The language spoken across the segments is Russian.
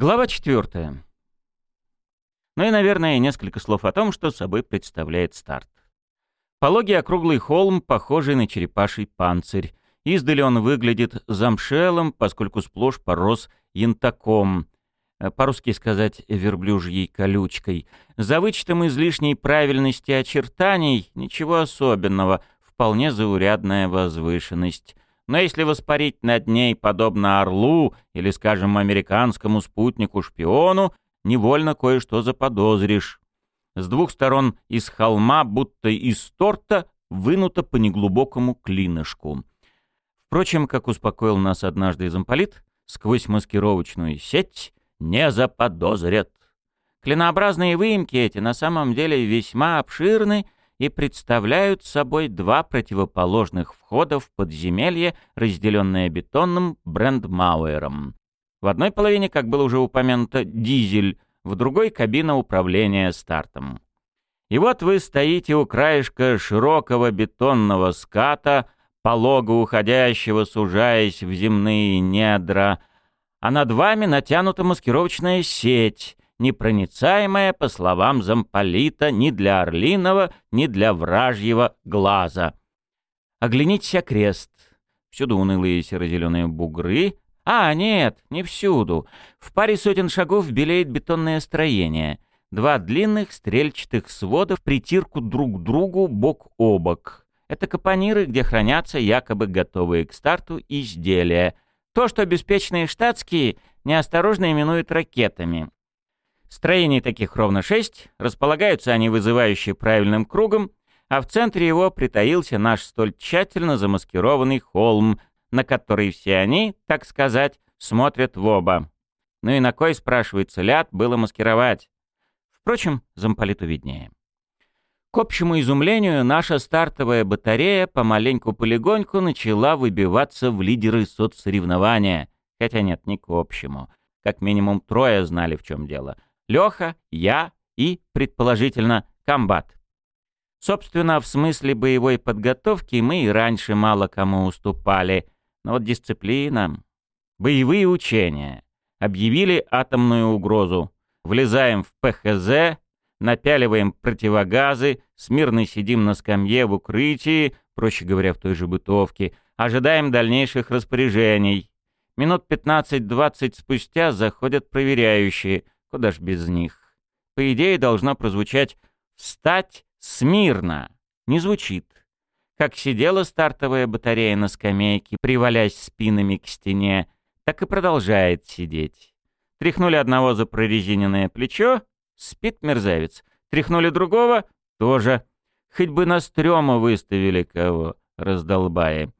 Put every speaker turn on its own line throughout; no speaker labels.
Глава четвертая. Ну и, наверное, несколько слов о том, что собой представляет старт. Пологий округлый холм, похожий на черепаший панцирь. Издали он выглядит замшелым, поскольку сплошь порос янтаком, э, по-русски сказать верблюжьей колючкой. За вычетом излишней правильности очертаний ничего особенного, вполне заурядная возвышенность. Но если воспарить над ней подобно орлу или, скажем, американскому спутнику-шпиону, невольно кое-что заподозришь. С двух сторон из холма, будто из торта, вынуто по неглубокому клинышку. Впрочем, как успокоил нас однажды замполит, сквозь маскировочную сеть не заподозрят. Клинообразные выемки эти на самом деле весьма обширны и представляют собой два противоположных входа в подземелье, разделенное бетонным брендмауэром. В одной половине, как было уже упомянуто, дизель, в другой — кабина управления стартом. И вот вы стоите у краешка широкого бетонного ската, полого уходящего, сужаясь в земные недра, а над вами натянута маскировочная сеть, непроницаемая, по словам замполита, ни для орлиного, ни для вражьего глаза. Оглянитесь окрест. Всюду унылые серо-зеленые бугры, а, нет, не всюду. В паре сотен шагов белеет бетонное строение. Два длинных стрельчатых свода в притирку друг к другу бок о бок. Это капониры, где хранятся якобы готовые к старту изделия. То, что беспечные штатские неосторожно именуют ракетами. Строений таких ровно шесть, располагаются они вызывающие правильным кругом, а в центре его притаился наш столь тщательно замаскированный холм, на который все они, так сказать, смотрят в оба. Ну и на кой, спрашивается, ляд было маскировать? Впрочем, замполиту виднее. К общему изумлению, наша стартовая батарея помаленьку-полегоньку начала выбиваться в лидеры соцсоревнования. Хотя нет, не к общему. Как минимум трое знали, в чем дело. Леха, я и, предположительно, комбат. Собственно, в смысле боевой подготовки мы и раньше мало кому уступали — но вот дисциплина... Боевые учения. Объявили атомную угрозу. Влезаем в ПХЗ, напяливаем противогазы, смирно сидим на скамье в укрытии, проще говоря, в той же бытовке, ожидаем дальнейших распоряжений. Минут 15-20 спустя заходят проверяющие. Куда ж без них? По идее, должно прозвучать «встать смирно». Не звучит. Как сидела стартовая батарея на скамейке, привалясь спинами к стене, так и продолжает сидеть. Тряхнули одного за прорезиненное плечо, спит мерзавец. Тряхнули другого — тоже. Хоть бы на стрёма выставили кого, раздолбая.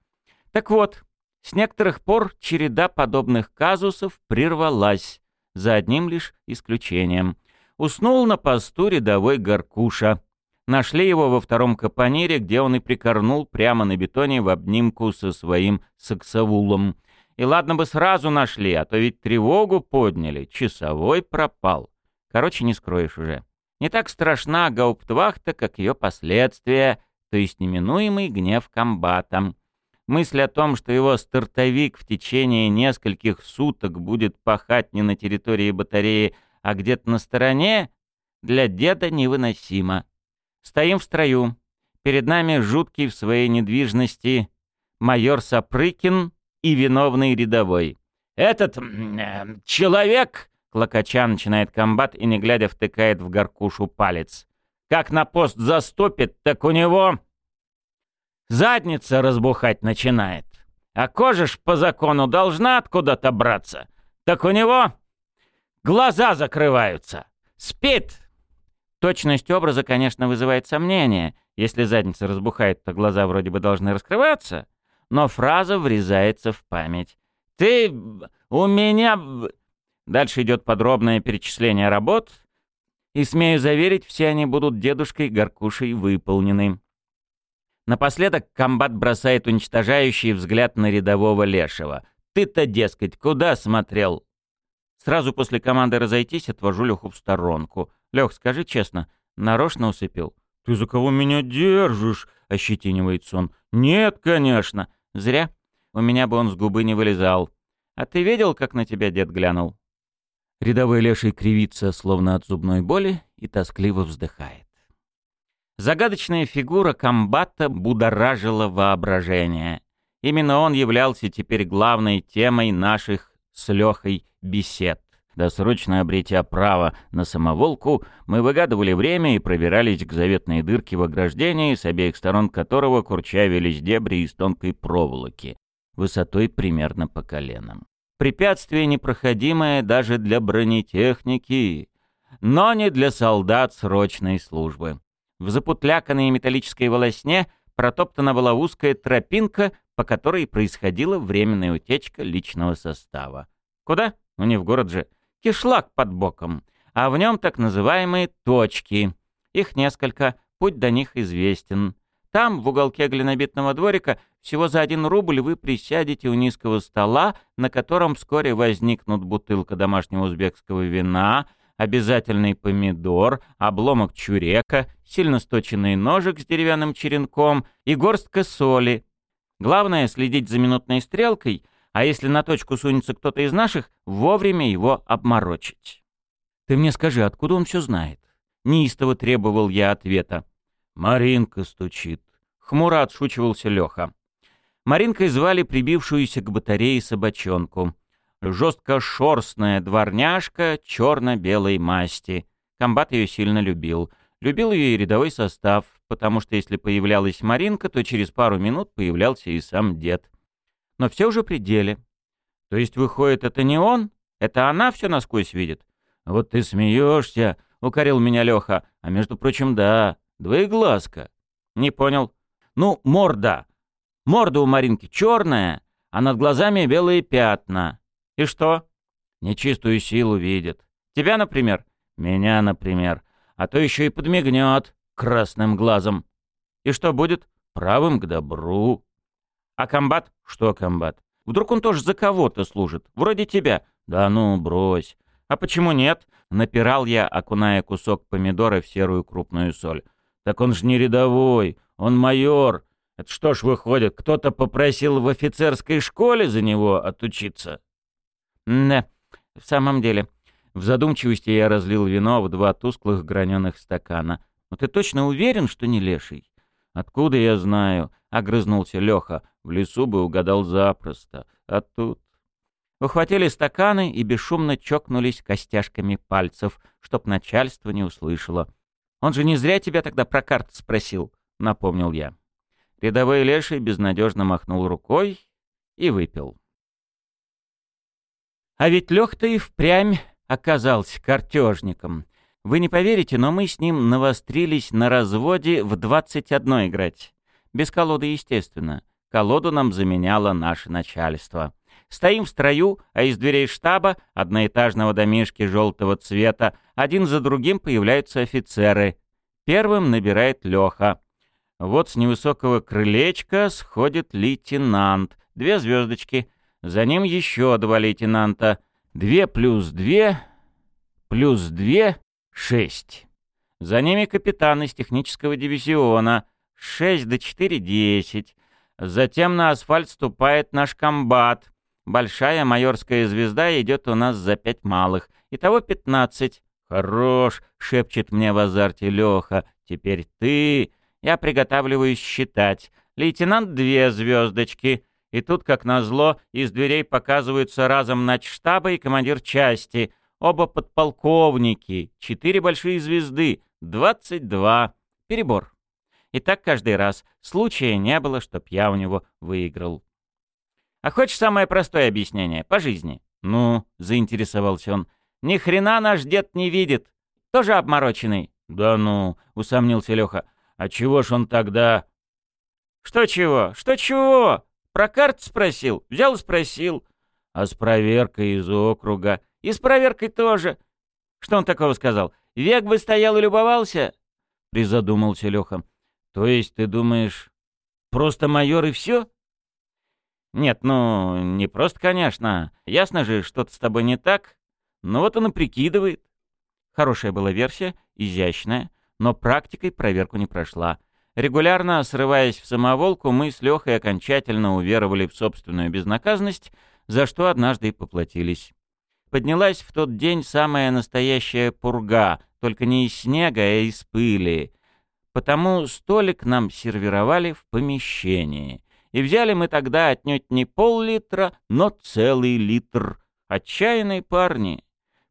Так вот, с некоторых пор череда подобных казусов прервалась, за одним лишь исключением. Уснул на посту рядовой Горкуша — Нашли его во втором капонире, где он и прикорнул прямо на бетоне в обнимку со своим саксовулом. И ладно бы сразу нашли, а то ведь тревогу подняли, часовой пропал. Короче, не скроешь уже. Не так страшна гауптвахта, как ее последствия, то есть неминуемый гнев комбата. Мысль о том, что его стартовик в течение нескольких суток будет пахать не на территории батареи, а где-то на стороне, для деда невыносима. Стоим в строю. Перед нами жуткий в своей недвижности майор Сапрыкин и виновный рядовой. «Этот э, человек...» — клокоча начинает комбат и, не глядя, втыкает в горкушу палец. «Как на пост заступит, так у него...» Задница разбухать начинает. А кожа ж по закону должна откуда-то браться. Так у него глаза закрываются. Спит, Точность образа, конечно, вызывает сомнения. Если задница разбухает, то глаза вроде бы должны раскрываться. Но фраза врезается в память. «Ты... у меня...» Дальше идет подробное перечисление работ, и, смею заверить, все они будут дедушкой Горкушей выполнены. Напоследок комбат бросает уничтожающий взгляд на рядового лешего. «Ты-то, дескать, куда смотрел?» Сразу после команды разойтись отвожу Леху в сторонку. Лех, скажи честно, нарочно усыпил? «Ты за кого меня держишь?» — ощетинивается он. «Нет, конечно». «Зря. У меня бы он с губы не вылезал. А ты видел, как на тебя дед глянул?» Рядовой леший кривится, словно от зубной боли, и тоскливо вздыхает. Загадочная фигура комбата будоражила воображение. Именно он являлся теперь главной темой наших с Лехой бесед. Досрочно обретя право на самоволку, мы выгадывали время и пробирались к заветной дырке в ограждении, с обеих сторон которого курчавились дебри из тонкой проволоки, высотой примерно по коленам. Препятствие непроходимое даже для бронетехники, но не для солдат срочной службы. В запутляканной металлической волосне протоптана была узкая тропинка, по которой происходила временная утечка личного состава. Куда? Ну не в город же. Кишлак под боком. А в нем так называемые точки. Их несколько, путь до них известен. Там, в уголке глинобитного дворика, всего за один рубль вы присядете у низкого стола, на котором вскоре возникнут бутылка домашнего узбекского вина, обязательный помидор, обломок чурека, сильно сточенный ножик с деревянным черенком и горстка соли. Главное — следить за минутной стрелкой, а если на точку сунется кто-то из наших, вовремя его обморочить. «Ты мне скажи, откуда он все знает?» Неистово требовал я ответа. «Маринка стучит», — хмуро отшучивался Леха. Маринкой звали прибившуюся к батарее собачонку жесткошерстная дворняжка черно-белой масти. Комбат ее сильно любил. Любил ее и рядовой состав, потому что если появлялась Маринка, то через пару минут появлялся и сам дед. Но все уже при деле. То есть, выходит, это не он? Это она все насквозь видит? Вот ты смеешься, — укорил меня Леха. А между прочим, да, двоеглазка. Не понял. Ну, морда. Морда у Маринки черная, а над глазами белые пятна. И что? Нечистую силу видит. Тебя, например? Меня, например. А то еще и подмигнет красным глазом. И что будет? Правым к добру. А комбат? Что комбат? Вдруг он тоже за кого-то служит? Вроде тебя. Да ну, брось. А почему нет? Напирал я, окуная кусок помидора в серую крупную соль. Так он ж не рядовой, он майор. Это что ж выходит, кто-то попросил в офицерской школе за него отучиться? Да, в самом деле. В задумчивости я разлил вино в два тусклых граненых стакана. Но ты точно уверен, что не леший? Откуда я знаю? Огрызнулся Леха. В лесу бы угадал запросто. А тут... Ухватили стаканы и бесшумно чокнулись костяшками пальцев, чтоб начальство не услышало. «Он же не зря тебя тогда про карты спросил», — напомнил я. Рядовой леший безнадежно махнул рукой и выпил. А ведь Лех-то и впрямь оказался картежником. Вы не поверите, но мы с ним навострились на разводе в 21 играть. Без колоды, естественно. Колоду нам заменяло наше начальство. Стоим в строю, а из дверей штаба, одноэтажного домишки желтого цвета, один за другим появляются офицеры. Первым набирает Леха. Вот с невысокого крылечка сходит лейтенант. Две звездочки — за ним еще два лейтенанта. Две плюс две, плюс две — шесть. За ними капитан из технического дивизиона. Шесть до четыре — десять. Затем на асфальт ступает наш комбат. Большая майорская звезда идет у нас за пять малых. Итого пятнадцать. «Хорош!» — шепчет мне в азарте Леха. «Теперь ты...» Я приготавливаюсь считать. Лейтенант — две звездочки. И тут, как назло, из дверей показываются разом начштаба и командир части. Оба подполковники, четыре большие звезды, двадцать два. Перебор. И так каждый раз. Случая не было, чтоб я у него выиграл. А хочешь самое простое объяснение? По жизни. Ну, заинтересовался он. Ни хрена наш дед не видит. Тоже обмороченный. Да ну, усомнился Леха. А чего ж он тогда... Что чего? Что чего? Про карт спросил? Взял и спросил. А с проверкой из округа? И с проверкой тоже. Что он такого сказал? Век бы стоял и любовался? Призадумался Леха. То есть ты думаешь, просто майор и все? Нет, ну, не просто, конечно. Ясно же, что-то с тобой не так. Но вот он и прикидывает. Хорошая была версия, изящная, но практикой проверку не прошла. Регулярно срываясь в самоволку, мы с Лехой окончательно уверовали в собственную безнаказанность, за что однажды и поплатились. поднялась в тот день самая настоящая пурга, только не из снега, а из пыли. Потому столик нам сервировали в помещении. И взяли мы тогда отнюдь не пол-литра, но целый литр. Отчаянные парни.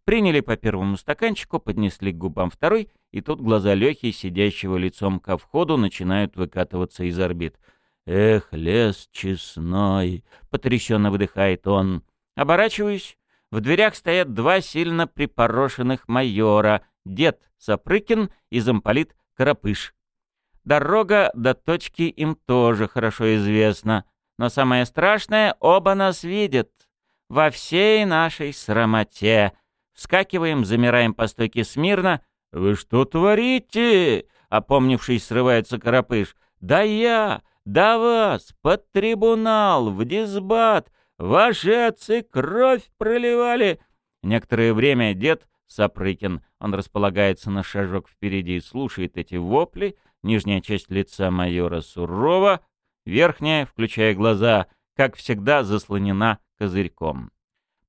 Приняли по первому стаканчику, поднесли к губам второй, и тут глаза Лехи, сидящего лицом ко входу, начинают выкатываться из орбит. «Эх, лес честной!» — потрясенно выдыхает он. Оборачиваюсь. В дверях стоят два сильно припорошенных майора — дед Сапрыкин и замполит Карапыш. Дорога до точки им тоже хорошо известна. Но самое страшное — оба нас видят. Во всей нашей срамоте. Вскакиваем, замираем по стойке смирно. «Вы что творите?» — опомнившись, срывается Карапыш. «Да я! Да вас! Под трибунал! В дисбат! Ваши отцы кровь проливали!» Некоторое время дед Сапрыкин, он располагается на шажок впереди и слушает эти вопли, Нижняя часть лица майора сурова, верхняя, включая глаза, как всегда, заслонена козырьком.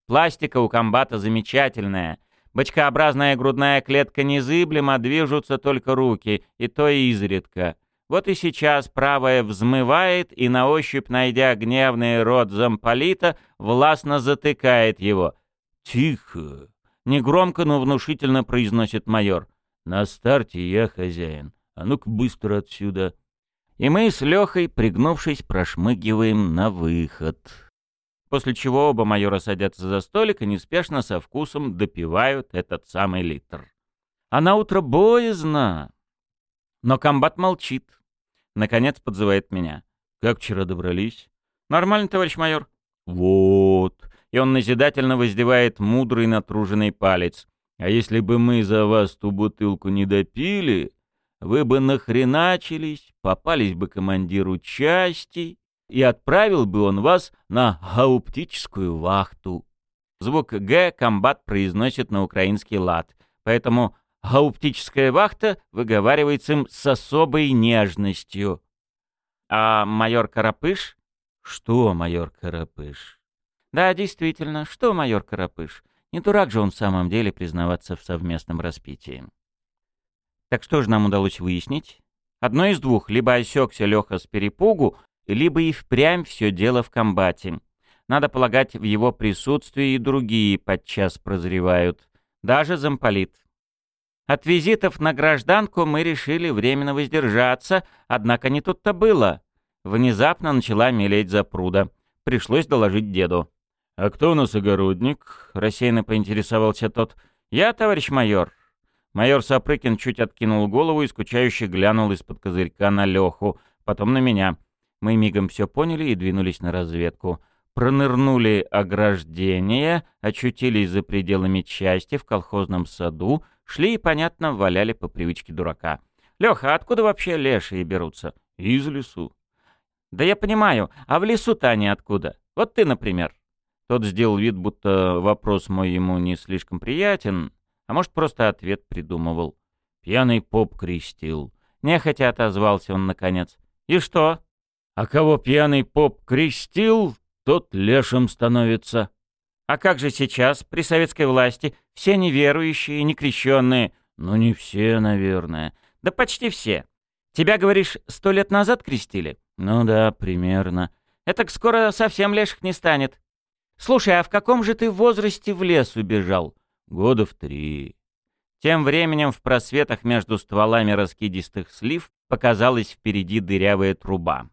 Пластика у комбата замечательная. Бочкообразная грудная клетка незыблема, движутся только руки, и то изредка. Вот и сейчас правая взмывает и на ощупь, найдя гневный рот замполита, властно затыкает его. «Тихо!» — негромко, но внушительно произносит майор. «На старте я хозяин. А ну-ка быстро отсюда. И мы с Лехой, пригнувшись, прошмыгиваем на выход. После чего оба майора садятся за столик и неспешно со вкусом допивают этот самый литр. А на утро боязно. Но комбат молчит. Наконец подзывает меня. «Как вчера добрались?» «Нормально, товарищ майор». «Вот». И он назидательно воздевает мудрый натруженный палец. «А если бы мы за вас ту бутылку не допили, вы бы нахреначились, попались бы командиру части, и отправил бы он вас на гауптическую вахту. Звук «г» комбат произносит на украинский лад, поэтому гауптическая вахта выговаривается им с особой нежностью. А майор Карапыш? Что майор Карапыш? Да, действительно, что майор Карапыш? Не дурак же он в самом деле признаваться в совместном распитии. Так что же нам удалось выяснить? Одно из двух, либо осекся Леха с перепугу, либо и впрямь все дело в комбате. Надо полагать, в его присутствии и другие подчас прозревают. Даже замполит. От визитов на гражданку мы решили временно воздержаться, однако не тут-то было. Внезапно начала мелеть запруда. Пришлось доложить деду. «А кто у нас огородник?» — рассеянно поинтересовался тот. «Я, товарищ майор. Майор Сапрыкин чуть откинул голову и скучающе глянул из-под козырька на Леху, потом на меня. Мы мигом все поняли и двинулись на разведку. Пронырнули ограждение, очутились за пределами части в колхозном саду, шли и, понятно, валяли по привычке дурака. «Леха, откуда вообще лешие берутся?» «Из лесу». «Да я понимаю, а в лесу-то они откуда? Вот ты, например». Тот сделал вид, будто вопрос мой ему не слишком приятен, а может, просто ответ придумывал. Пьяный поп крестил. Нехотя отозвался он наконец. И что? А кого пьяный поп крестил, тот лешим становится. А как же сейчас, при советской власти, все неверующие, некрещенные? Ну, не все, наверное. Да почти все. Тебя, говоришь, сто лет назад крестили? Ну да, примерно. Это скоро совсем леших не станет. Слушай, а в каком же ты возрасте в лес убежал? Года в три. Тем временем в просветах между стволами раскидистых слив показалась впереди дырявая труба.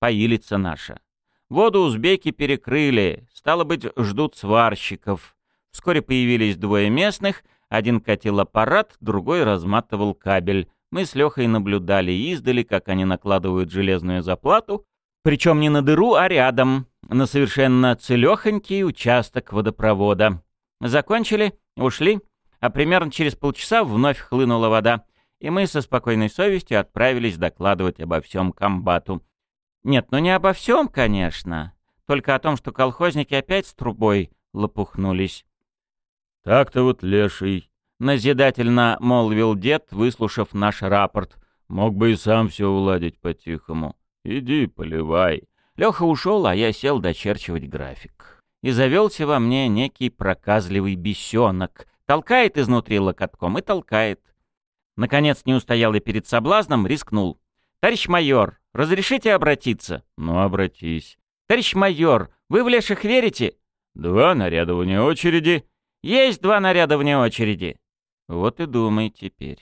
Поилица наша. Воду узбеки перекрыли, стало быть, ждут сварщиков. Вскоре появились двое местных, один катил аппарат, другой разматывал кабель. Мы с Лехой наблюдали издали, как они накладывают железную заплату, причем не на дыру, а рядом, на совершенно целехонький участок водопровода. Закончили, ушли, а примерно через полчаса вновь хлынула вода, и мы со спокойной совестью отправились докладывать обо всем комбату. Нет, ну не обо всем, конечно, только о том, что колхозники опять с трубой лопухнулись. «Так-то вот леший», — назидательно молвил дед, выслушав наш рапорт. «Мог бы и сам все уладить по-тихому. Иди, поливай». Леха ушел, а я сел дочерчивать график. и завелся во мне некий проказливый бесенок. Толкает изнутри локотком и толкает. Наконец не устоял и перед соблазном, рискнул. «Товарищ майор, разрешите обратиться?» «Ну, обратись». «Товарищ майор, вы в леших верите?» «Два наряда вне очереди». «Есть два наряда вне очереди». Вот и думай теперь.